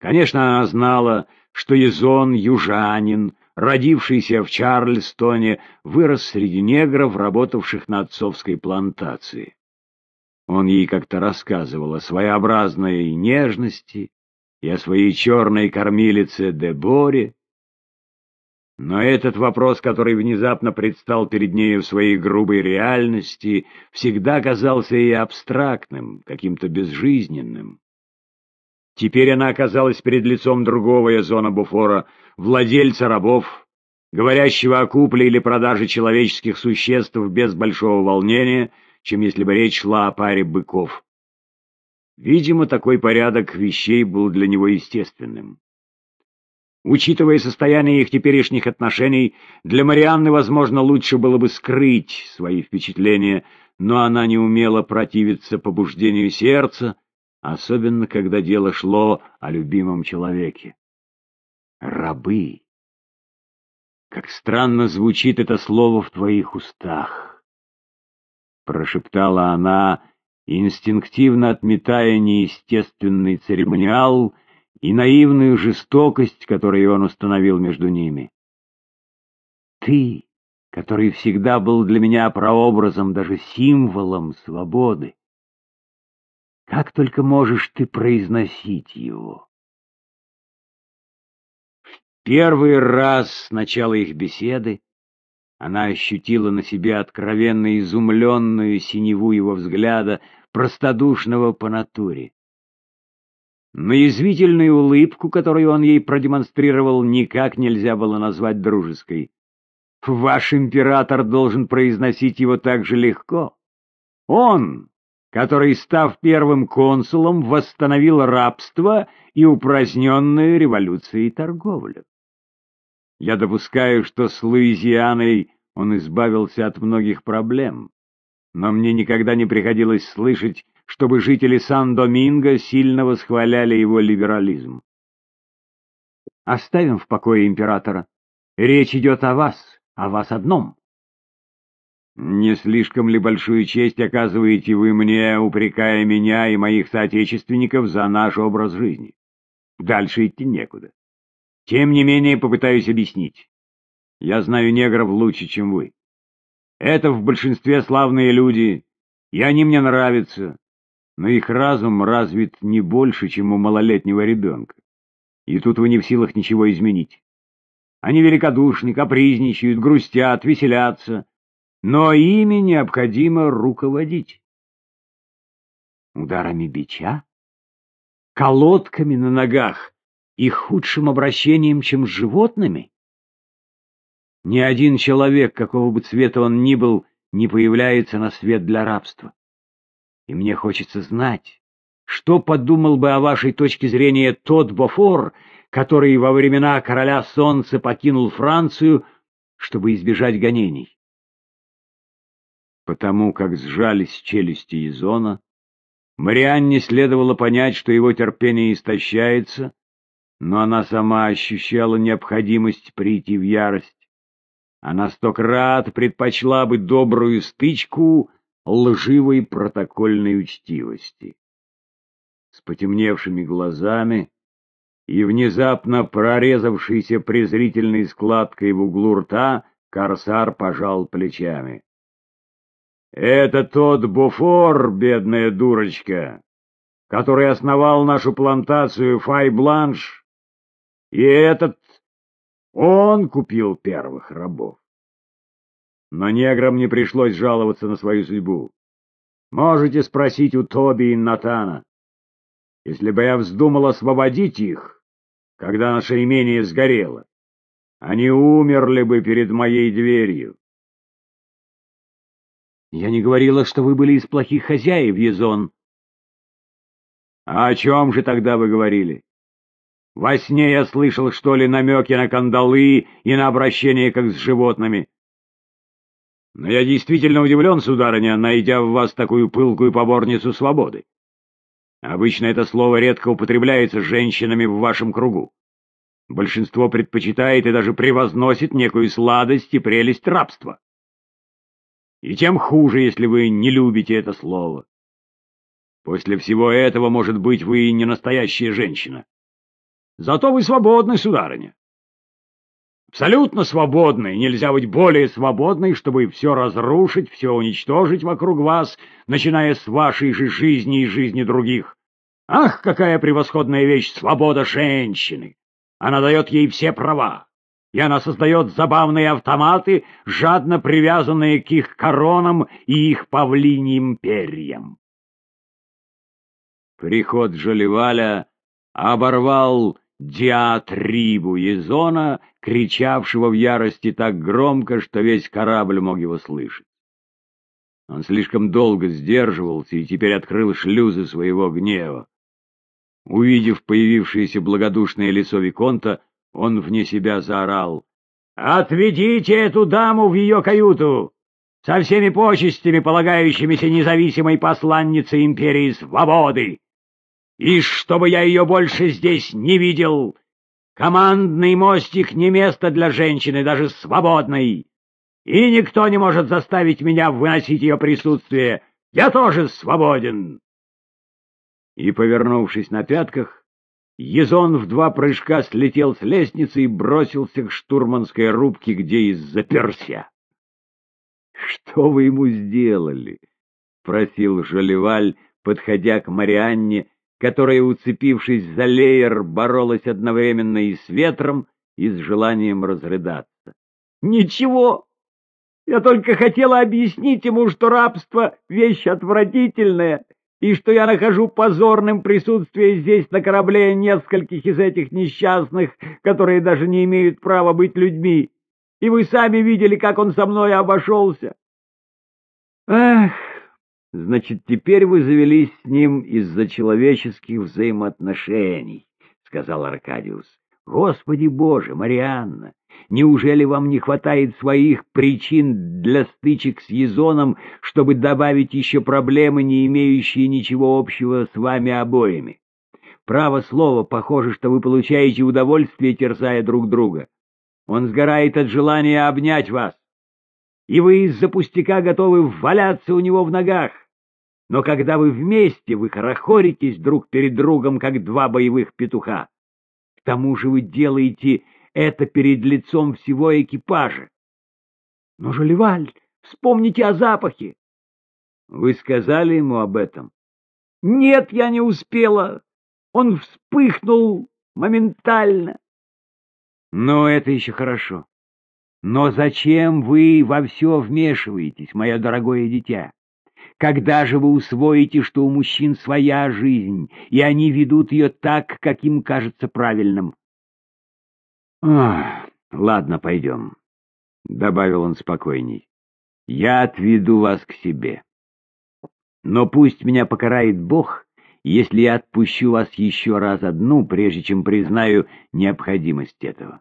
Конечно, она знала, что Езон, южанин, родившийся в Чарльстоне, вырос среди негров, работавших на отцовской плантации. Он ей как-то рассказывал о своеобразной нежности и о своей черной кормилице Деборе. Но этот вопрос, который внезапно предстал перед нею в своей грубой реальности, всегда казался ей абстрактным, каким-то безжизненным. Теперь она оказалась перед лицом другого Язона Буфора, владельца рабов, говорящего о купле или продаже человеческих существ без большого волнения, чем если бы речь шла о паре быков. Видимо, такой порядок вещей был для него естественным. Учитывая состояние их теперешних отношений, для Марианны, возможно, лучше было бы скрыть свои впечатления, но она не умела противиться побуждению сердца, особенно когда дело шло о любимом человеке. Рабы. Как странно звучит это слово в твоих устах. Прошептала она, инстинктивно отметая неестественный церемониал и наивную жестокость, которую он установил между ними. Ты, который всегда был для меня прообразом, даже символом свободы, как только можешь ты произносить его? В первый раз с начала их беседы она ощутила на себе откровенно изумленную синеву его взгляда, простодушного по натуре. Но язвительную улыбку, которую он ей продемонстрировал, никак нельзя было назвать дружеской. Ваш император должен произносить его так же легко. Он, который, став первым консулом, восстановил рабство и упраздненную революцией торговлю. Я допускаю, что с Луизианой он избавился от многих проблем, но мне никогда не приходилось слышать, чтобы жители Сан-Доминго сильно восхваляли его либерализм. Оставим в покое императора. Речь идет о вас, о вас одном. Не слишком ли большую честь оказываете вы мне, упрекая меня и моих соотечественников за наш образ жизни? Дальше идти некуда. Тем не менее, попытаюсь объяснить. Я знаю негров лучше, чем вы. Это в большинстве славные люди, и они мне нравятся, но их разум развит не больше, чем у малолетнего ребенка. И тут вы не в силах ничего изменить. Они великодушны, капризничают, грустят, веселятся, но ими необходимо руководить. Ударами бича? Колодками на ногах и худшим обращением, чем с животными? Ни один человек, какого бы цвета он ни был, не появляется на свет для рабства. И мне хочется знать, что подумал бы о вашей точке зрения тот Бофор, который во времена короля солнца покинул Францию, чтобы избежать гонений потому как сжались челюсти Изона, Марианне следовало понять, что его терпение истощается, но она сама ощущала необходимость прийти в ярость. Она сто крат предпочла бы добрую стычку лживой протокольной учтивости. С потемневшими глазами и внезапно прорезавшейся презрительной складкой в углу рта, Корсар пожал плечами. Это тот Буфор, бедная дурочка, который основал нашу плантацию Фай-Бланш, и этот он купил первых рабов. Но неграм не пришлось жаловаться на свою судьбу. Можете спросить у Тоби и Натана. Если бы я вздумал освободить их, когда наше имение сгорело, они умерли бы перед моей дверью. Я не говорила, что вы были из плохих хозяев, Езон. А о чем же тогда вы говорили? Во сне я слышал, что ли, намеки на кандалы и на обращение как с животными. Но я действительно удивлен, сударыня, найдя в вас такую пылкую поборницу свободы. Обычно это слово редко употребляется женщинами в вашем кругу. Большинство предпочитает и даже превозносит некую сладость и прелесть рабства. И тем хуже, если вы не любите это слово. После всего этого, может быть, вы и не настоящая женщина. Зато вы свободны, сударыня. Абсолютно свободны, нельзя быть более свободной, чтобы все разрушить, все уничтожить вокруг вас, начиная с вашей же жизни и жизни других. Ах, какая превосходная вещь свобода женщины! Она дает ей все права, и она создает забавные автоматы, жадно привязанные к их коронам и их павлиньим перьям. Приход Жолеваля оборвал диатрибу Езона, кричавшего в ярости так громко, что весь корабль мог его слышать. Он слишком долго сдерживался и теперь открыл шлюзы своего гнева. Увидев появившееся благодушное лицо Виконта, он вне себя заорал. «Отведите эту даму в ее каюту! Со всеми почестями, полагающимися независимой посланнице империи свободы! И чтобы я ее больше здесь не видел! Командный мостик не место для женщины, даже свободной! И никто не может заставить меня выносить ее присутствие! Я тоже свободен!» И, повернувшись на пятках, Езон в два прыжка слетел с лестницы и бросился к штурманской рубке, где и заперся. — Что вы ему сделали? — просил Жолеваль, подходя к Марианне, которая, уцепившись за леер, боролась одновременно и с ветром, и с желанием разрыдаться. — Ничего! Я только хотела объяснить ему, что рабство — вещь отвратительная, и что я нахожу позорным присутствие здесь на корабле нескольких из этих несчастных, которые даже не имеют права быть людьми. И вы сами видели, как он со мной обошелся. Ах, значит, теперь вы завелись с ним из-за человеческих взаимоотношений, — сказал Аркадиус. Господи Боже, Марианна, неужели вам не хватает своих причин для стычек с Езоном, чтобы добавить еще проблемы, не имеющие ничего общего с вами обоими? Право слово, похоже, что вы получаете удовольствие, терзая друг друга. Он сгорает от желания обнять вас, и вы из-за пустяка готовы валяться у него в ногах. Но когда вы вместе, вы хорохоритесь друг перед другом, как два боевых петуха. К тому же вы делаете это перед лицом всего экипажа. Но, Жолеваль, вспомните о запахе. Вы сказали ему об этом? Нет, я не успела. Он вспыхнул моментально. Но это еще хорошо. Но зачем вы во все вмешиваетесь, мое дорогое дитя? Когда же вы усвоите, что у мужчин своя жизнь, и они ведут ее так, как им кажется правильным? — ладно, пойдем, — добавил он спокойней. — Я отведу вас к себе. Но пусть меня покарает Бог, если я отпущу вас еще раз одну, прежде чем признаю необходимость этого.